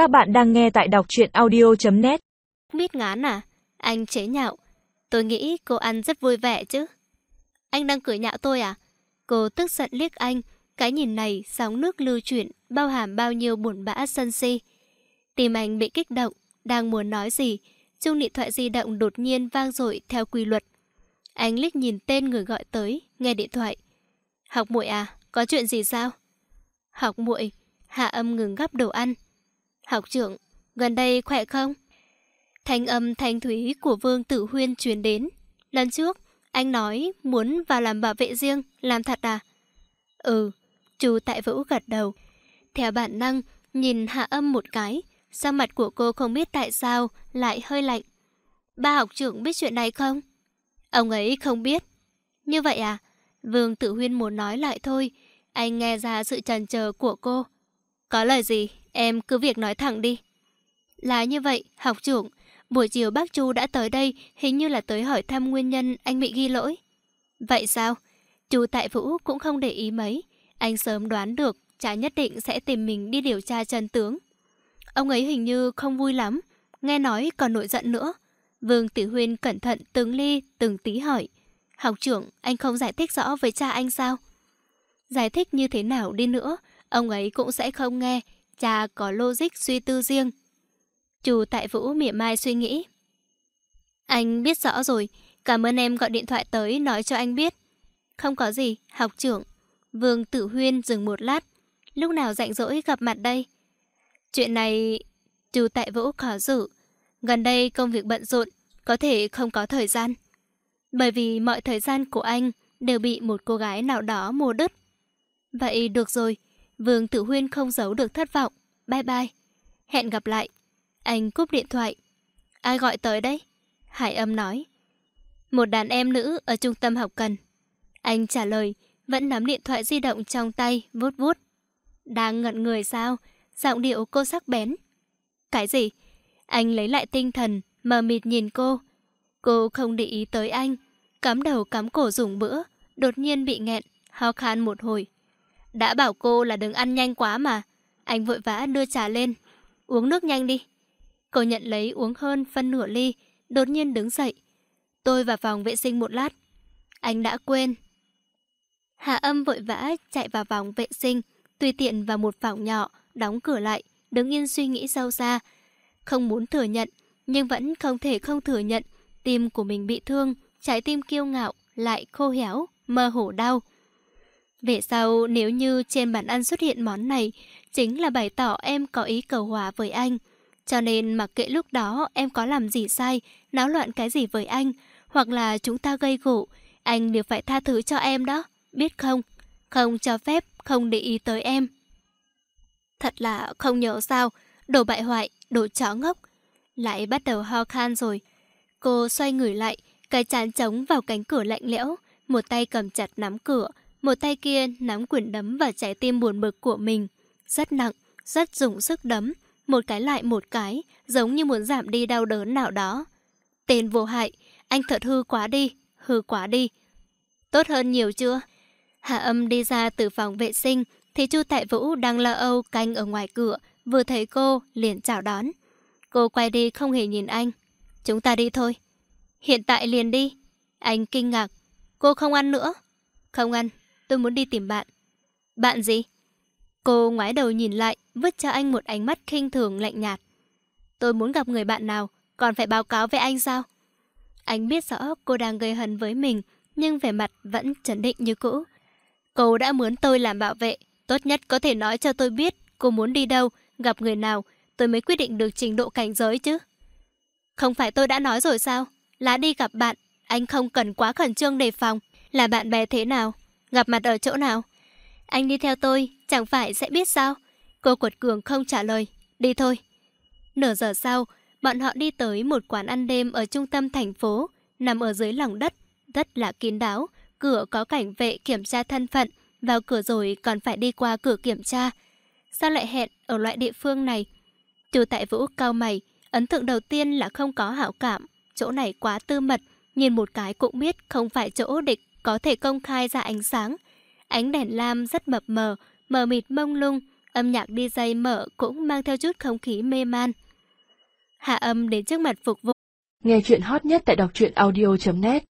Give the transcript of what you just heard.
Các bạn đang nghe tại đọc truyện audio.net Mít ngán à? Anh chế nhạo. Tôi nghĩ cô ăn rất vui vẻ chứ. Anh đang cười nhạo tôi à? Cô tức giận liếc anh. Cái nhìn này sóng nước lưu chuyển, bao hàm bao nhiêu buồn bã sân si. Tim anh bị kích động, đang muốn nói gì. Chung điện thoại di động đột nhiên vang dội theo quy luật. Anh liếc nhìn tên người gọi tới, nghe điện thoại. Học muội à, có chuyện gì sao? Học muội, hạ âm ngừng gắp đồ ăn. Học trưởng, gần đây khỏe không? Thanh âm thanh thúy của Vương Tử Huyên truyền đến. Lần trước, anh nói muốn vào làm bảo vệ riêng, làm thật à? Ừ, chú Tại Vũ gật đầu. Theo bản năng, nhìn hạ âm một cái, sang mặt của cô không biết tại sao lại hơi lạnh. Ba học trưởng biết chuyện này không? Ông ấy không biết. Như vậy à? Vương Tử Huyên muốn nói lại thôi. Anh nghe ra sự trần chờ của cô. Có lời gì, em cứ việc nói thẳng đi. Là như vậy, học trưởng. Buổi chiều bác Chu đã tới đây, hình như là tới hỏi thăm nguyên nhân anh bị ghi lỗi. Vậy sao? Chu Tại Vũ cũng không để ý mấy. Anh sớm đoán được, cha nhất định sẽ tìm mình đi điều tra chân tướng. Ông ấy hình như không vui lắm, nghe nói còn nổi giận nữa. Vương Tử Huyên cẩn thận từng ly, từng tí hỏi. Học trưởng, anh không giải thích rõ với cha anh sao? Giải thích như thế nào đi nữa, ông ấy cũng sẽ không nghe. Cha có logic suy tư riêng. Chủ tại Vũ mỉa mai suy nghĩ. Anh biết rõ rồi, cảm ơn em gọi điện thoại tới nói cho anh biết. Không có gì, học trưởng. Vương Tử Huyên dừng một lát. Lúc nào rảnh rỗi gặp mặt đây? Chuyện này... Chủ tại Vũ khó xử. Gần đây công việc bận rộn, có thể không có thời gian. Bởi vì mọi thời gian của anh đều bị một cô gái nào đó mua đứt. Vậy được rồi, Vương Tử Huyên không giấu được thất vọng. Bye bye. Hẹn gặp lại. Anh cúp điện thoại. Ai gọi tới đấy? Hải âm nói. Một đàn em nữ ở trung tâm học cần. Anh trả lời, vẫn nắm điện thoại di động trong tay, vút vút. Đang ngận người sao? Giọng điệu cô sắc bén. Cái gì? Anh lấy lại tinh thần, mờ mịt nhìn cô. Cô không để ý tới anh. Cắm đầu cắm cổ dùng bữa, đột nhiên bị nghẹn, ho khan một hồi. Đã bảo cô là đừng ăn nhanh quá mà. Anh vội vã đưa trà lên. Uống nước nhanh đi. Cô nhận lấy uống hơn phân nửa ly, đột nhiên đứng dậy. Tôi vào phòng vệ sinh một lát. Anh đã quên. Hạ âm vội vã chạy vào phòng vệ sinh, tùy tiện vào một phòng nhỏ, đóng cửa lại, đứng yên suy nghĩ sâu xa. Không muốn thừa nhận, nhưng vẫn không thể không thừa nhận. Tim của mình bị thương, trái tim kiêu ngạo, lại khô héo, mơ hồ đau. Về sau, nếu như trên bàn ăn xuất hiện món này, chính là bày tỏ em có ý cầu hòa với anh. Cho nên mặc kệ lúc đó em có làm gì sai, náo loạn cái gì với anh, hoặc là chúng ta gây gỗ, anh đều phải tha thứ cho em đó, biết không? Không cho phép, không để ý tới em. Thật là không nhớ sao, đồ bại hoại, đồ chó ngốc. Lại bắt đầu ho khan rồi. Cô xoay người lại, cái chán trống vào cánh cửa lạnh lẽo, một tay cầm chặt nắm cửa, một tay kia nắm quyền đấm vào trái tim buồn bực của mình. Rất nặng, rất dùng sức đấm, một cái lại một cái, giống như muốn giảm đi đau đớn nào đó. Tên vô hại, anh thật hư quá đi, hư quá đi. Tốt hơn nhiều chưa? Hạ âm đi ra từ phòng vệ sinh, thì Chu Tại Vũ đang lo âu canh ở ngoài cửa, vừa thấy cô liền chào đón. Cô quay đi không hề nhìn anh. Chúng ta đi thôi. Hiện tại liền đi. Anh kinh ngạc. Cô không ăn nữa. Không ăn, tôi muốn đi tìm bạn. Bạn gì? Cô ngoái đầu nhìn lại, vứt cho anh một ánh mắt khinh thường lạnh nhạt. Tôi muốn gặp người bạn nào, còn phải báo cáo với anh sao? Anh biết rõ cô đang gây hấn với mình, nhưng vẻ mặt vẫn trấn định như cũ. Cô đã muốn tôi làm bảo vệ, tốt nhất có thể nói cho tôi biết cô muốn đi đâu, gặp người nào, tôi mới quyết định được trình độ cảnh giới chứ. Không phải tôi đã nói rồi sao? Là đi gặp bạn, anh không cần quá khẩn trương đề phòng. Là bạn bè thế nào? Gặp mặt ở chỗ nào? Anh đi theo tôi, chẳng phải sẽ biết sao? Cô quật cường không trả lời. Đi thôi. Nửa giờ sau, bọn họ đi tới một quán ăn đêm ở trung tâm thành phố, nằm ở dưới lòng đất, rất là kín đáo. Cửa có cảnh vệ kiểm tra thân phận, vào cửa rồi còn phải đi qua cửa kiểm tra. Sao lại hẹn ở loại địa phương này? Chủ tại vũ cao mày, ấn tượng đầu tiên là không có hảo cảm. Chỗ này quá tư mật, nhìn một cái cũng biết không phải chỗ địch có thể công khai ra ánh sáng. Ánh đèn lam rất mập mờ, mờ mịt mông lung, Âm nhạc DJ mở cũng mang theo chút không khí mê man. Hạ âm đến trước mặt phục vụ. Nghe chuyện hot nhất tại đọc truyện audio.net